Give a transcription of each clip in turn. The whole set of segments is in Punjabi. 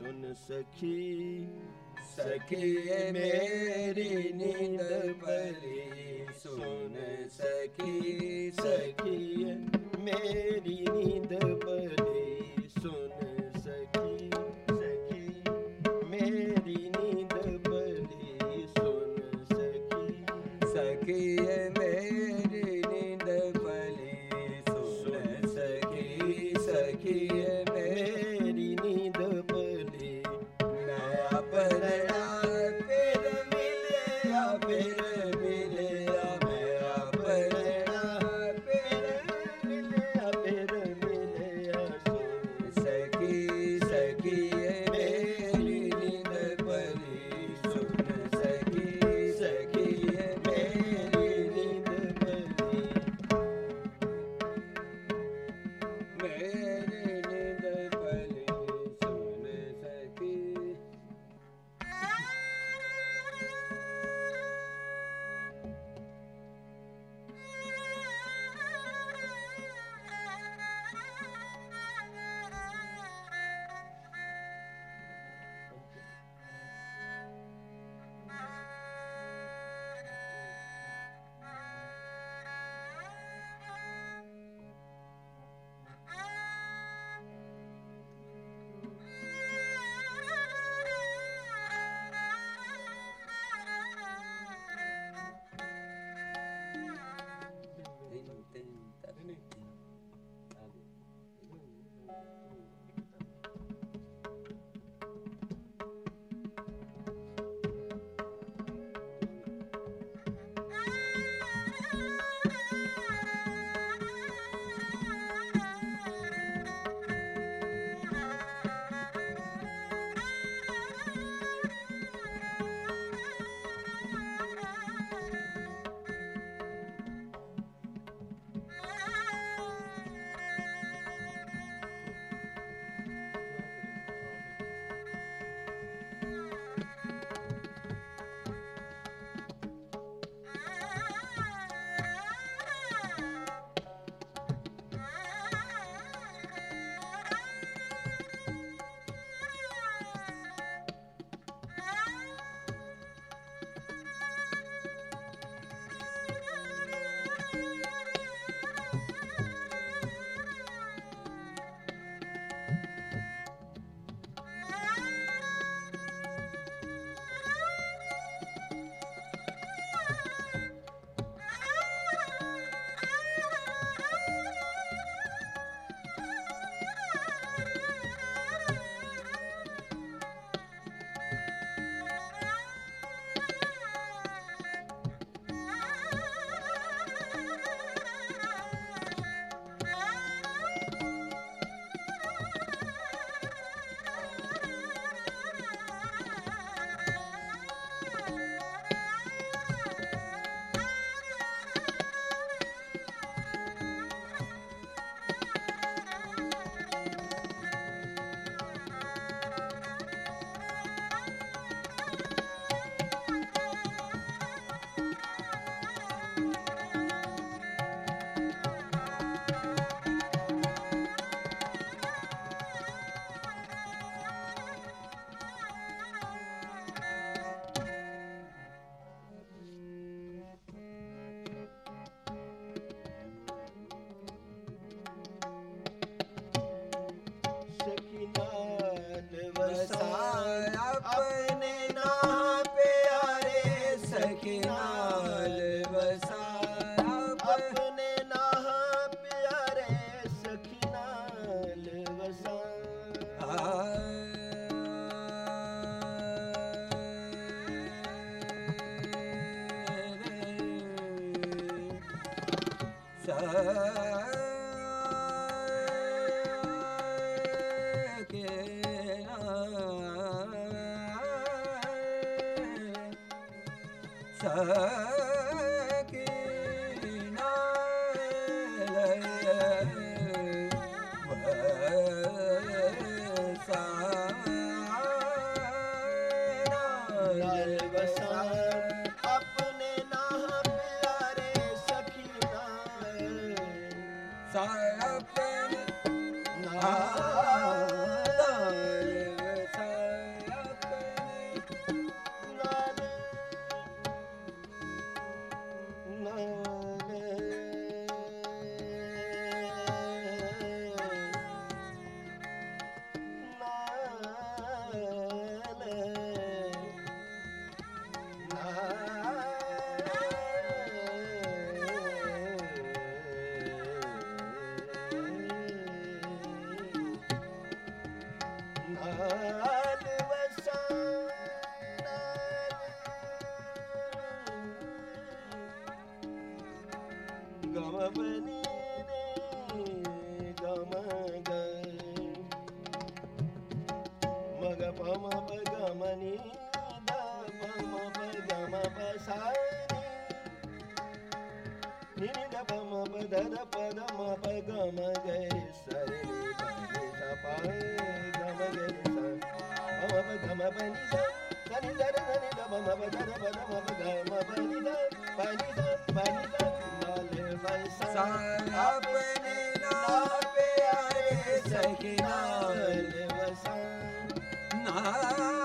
ਸੁਨ ਸਖੀ ਸਖੀ ਮੇਰੀ ਨੀਂਦ ਭਰੀ। ਸੁਨ ਸਖੀ ਸਖੀ ਮੇਰੀ ਨੀਂਦ ਭਰੀ। ਸੁਨ ਨਾ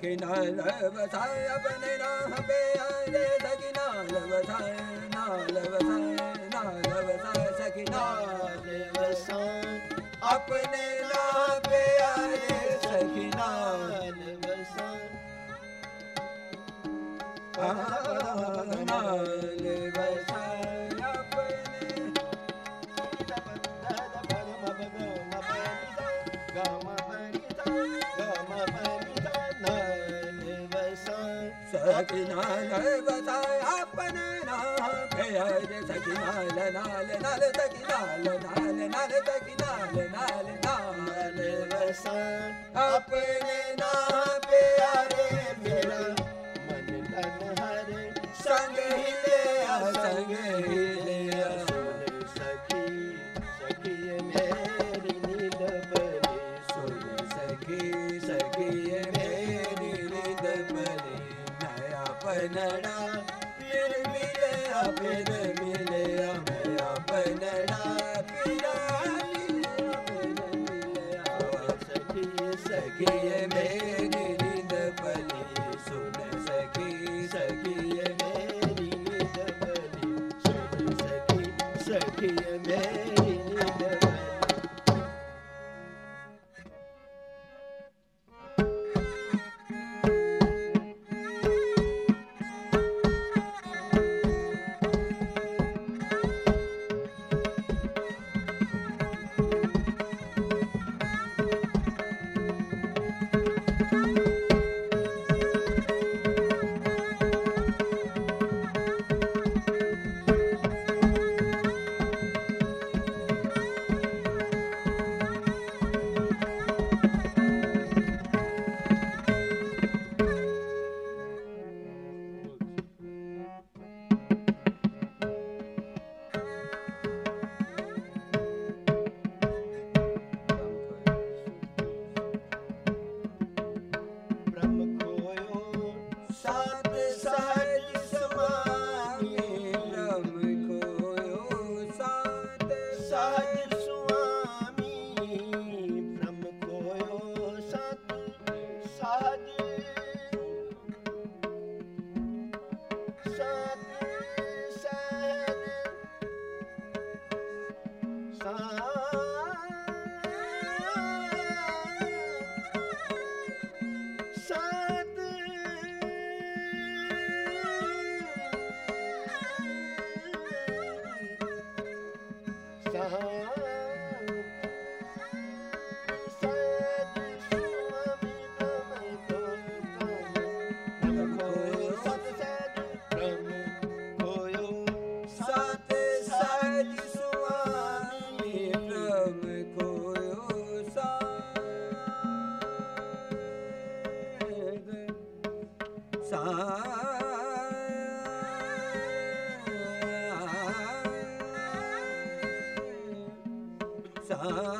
ਸਖਿਨਾ ਲਵ ਸਾਇ ਆਪਣੇ ਨਾਮ ਪੇ ਆਏ ਸਖਿਨਾ ਲਵ ਸਾਇ ਨਾ ਲਵ ਸਾਇ ਨਾ ਲਵ ਸਾਇ ਸਖਿਨਾ ਲਵ ਸਾਇ ਆਪਣੇ ਨਾਮ ਪੇ ਆਏ ਸਖਿਨਾ ਲਵ ਸਾਇ ਆ ਨਾ ਲਵ सकिना लय बताय अपन ना भैर सकिना लाल लाल सकिना लाल लाल सकिना लाल लाल बसा अपने ना प्यारे मेरा ਸਾ Ah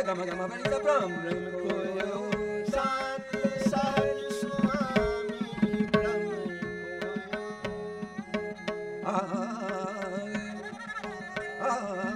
gama gama vanita brahma koyo sat sahaj swami ah ah ah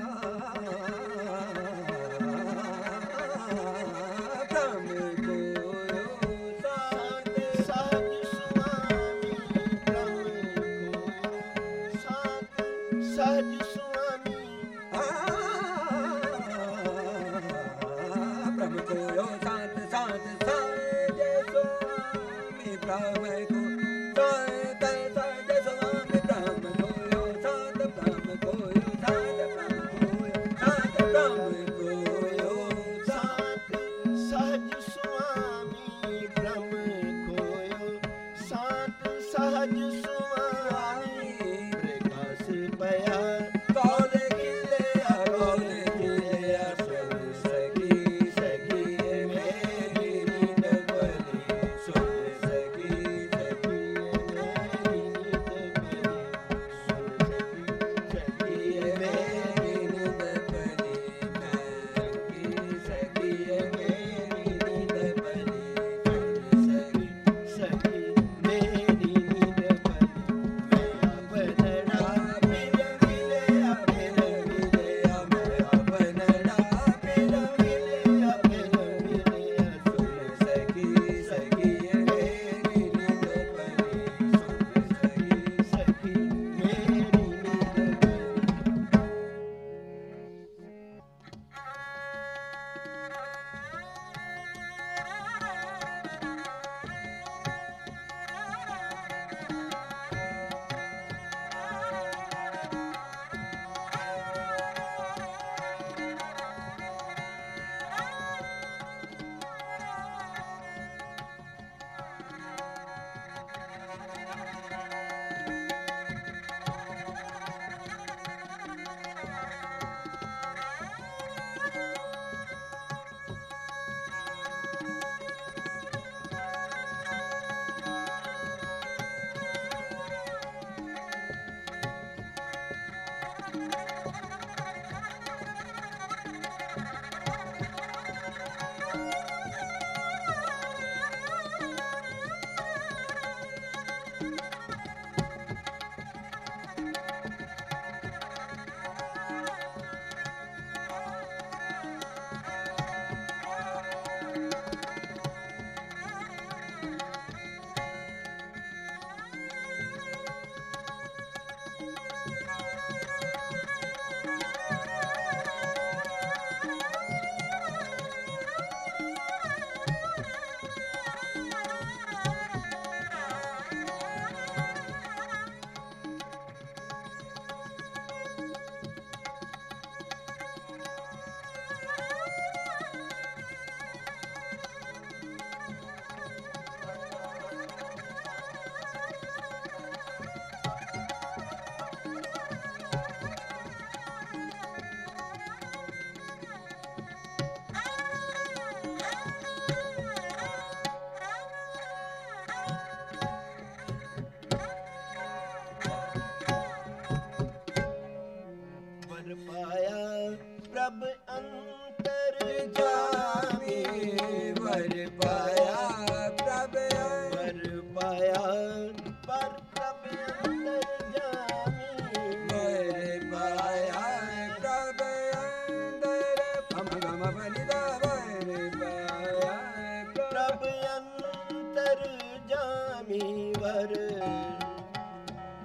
ਪ੍ਰਭ ਅੰਤਰ ਜਾਮੀ ਵਰ।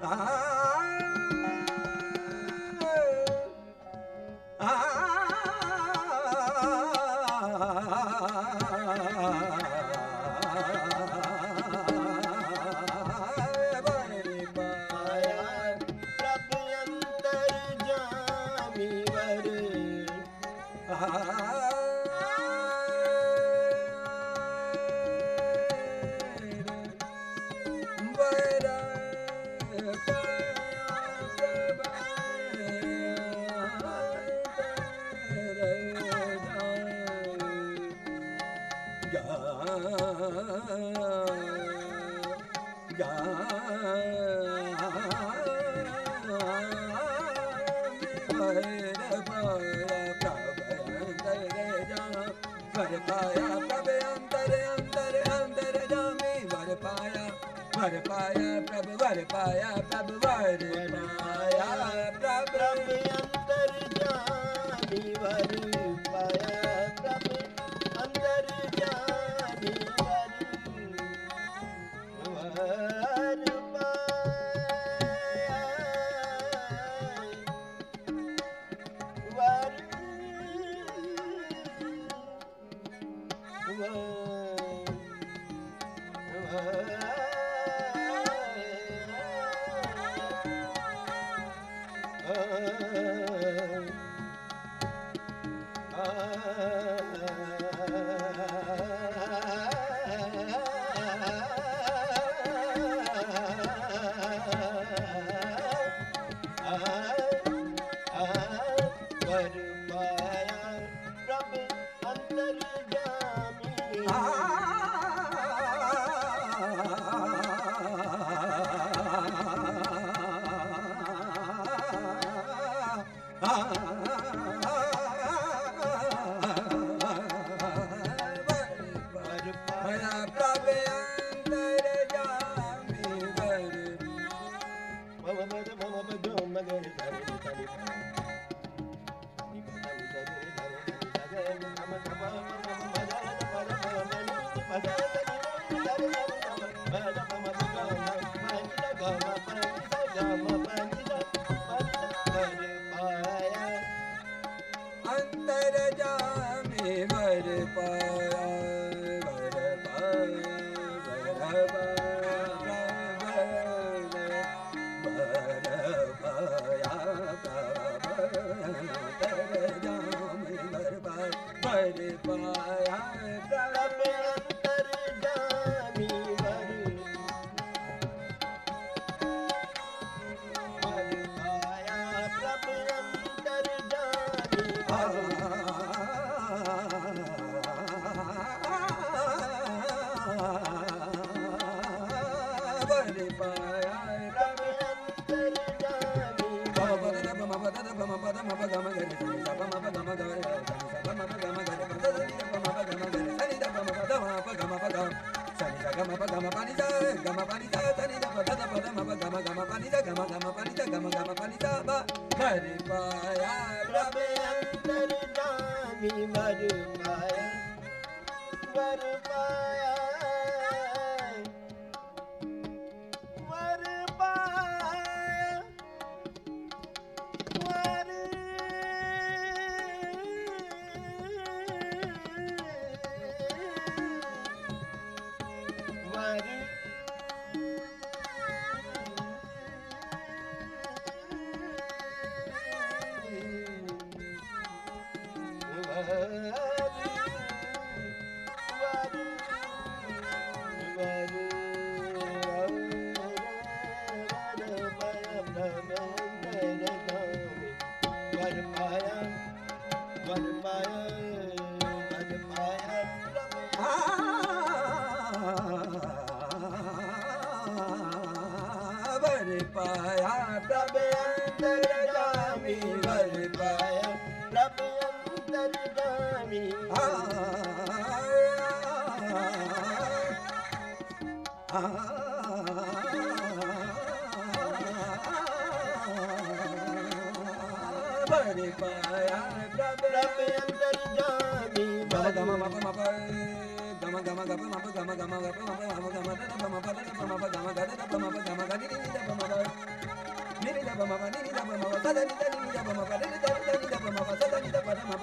ਆ ਪਾਇਆ ਪ੍ਰਭ ਵਰ ਪਾਇਆ ਪ੍ਰਭ ਪ੍ਰਭ ਅੰਦਰ ਜਾਨੀ ਵਰ ਪਾਇਆ ਪ੍ਰਭ ਅੰਦਰ ਜਾਨੀ ਵਰ ਵਰ ਪਾਇਆ ਵਰ ਵਰ ਵਰ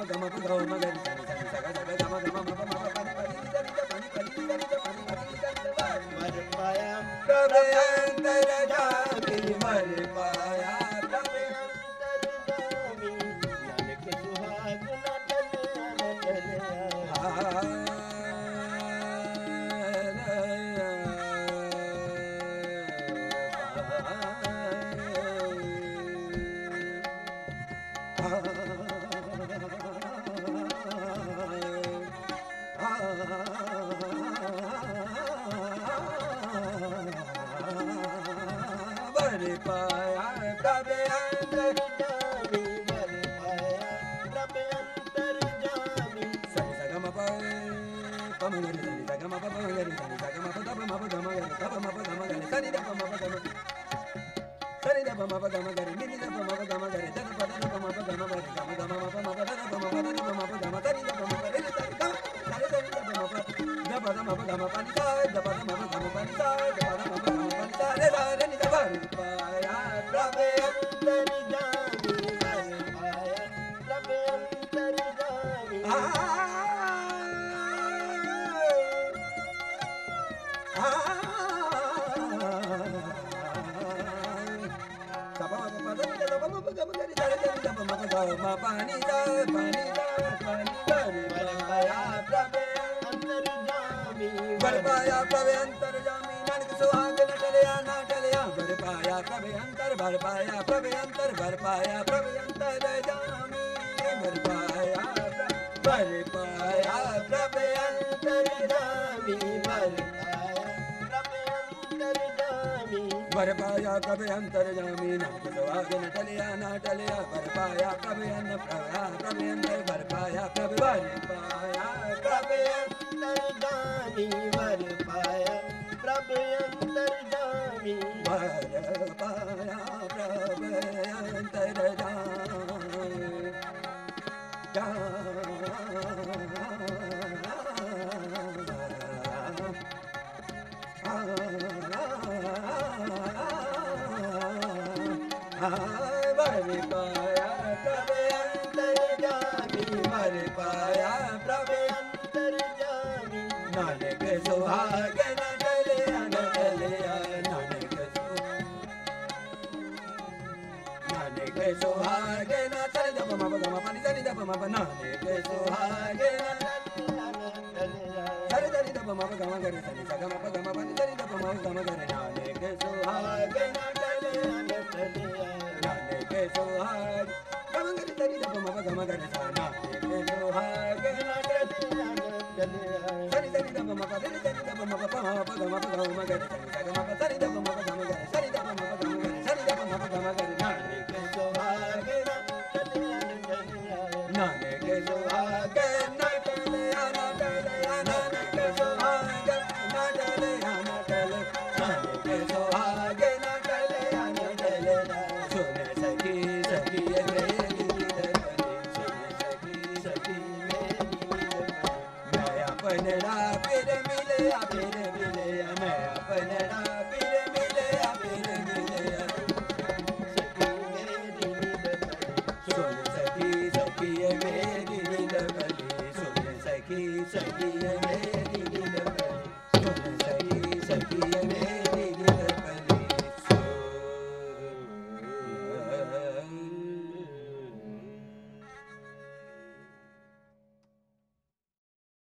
Gama 咱们咱们咱们咱们咱们。ਮਰ ਪਾਇਆ ਪ੍ਰਭ ਅੰਤਰ ਜਾਮੀ ਮਰ ਕਬ ਅੰਤਰ ਜਾਮੀ ਨਾ ਸੁਹਾਗਨ ਟਲਿਆ ਨਾ ਟਲਿਆ ਪਰ ਪਾਇਆ ਕਬ ਅਨ ਪਾਇਆ ਕਬ ਅੰਦਰ ਪਰ ਪਾਇਆ ਕਬ ਵਰ ਪਾਇਆ ਕਬ ਅੰਤਰ ਜਾਮੀ ਵਰ ਪਾਇਆ ਪ੍ਰਭ ਅੰਤਰ ਜਾਮੀ ਵਰ ਪਾਇਆ ਕਰ ਪਾਇਆ ਪ੍ਰਭ ਅੰਤਰ ਜਾਮੀ ਨਾਨਕ ਸੁਹਾਗ ਨਾ ਟਲਿਆ ਨਾ ਟਲਿਆ ਨਾਨਕ ਨਾਨਕ ਸੁਹਾਗ ਨਾ ਟਲਿਆ ਦਮ ਮਮ ਦਮ ਪਾਣੀ ਜਾਨੀ ਦਮ ਮਮ, ਨਾਨਕ ਸੁਹਾਗ ਨਾ ਸਰੇ ਦਰੀ ਦਮ ਮਮ ਗਮ ਗਰੀ ਸਨੀ ਸਗਮ ਪ ਗਮ ਪਾਣੀ ਦਰੀ ਦਮ ਮਮ ਗਮ ਗਰੀ ਨਾਨਕ ਸੁਹਾਗ ਨਾ ਟਲਿਆ ਨਾ ਟਲਿਆ ਨਾਨਕ ਸੁਹਾਗ। ਗਮ ਗਰੀ ਦਰੀ ਦਮ ਮਮ ਗਮ ਗਰੀ ਸਨੀ Thank you.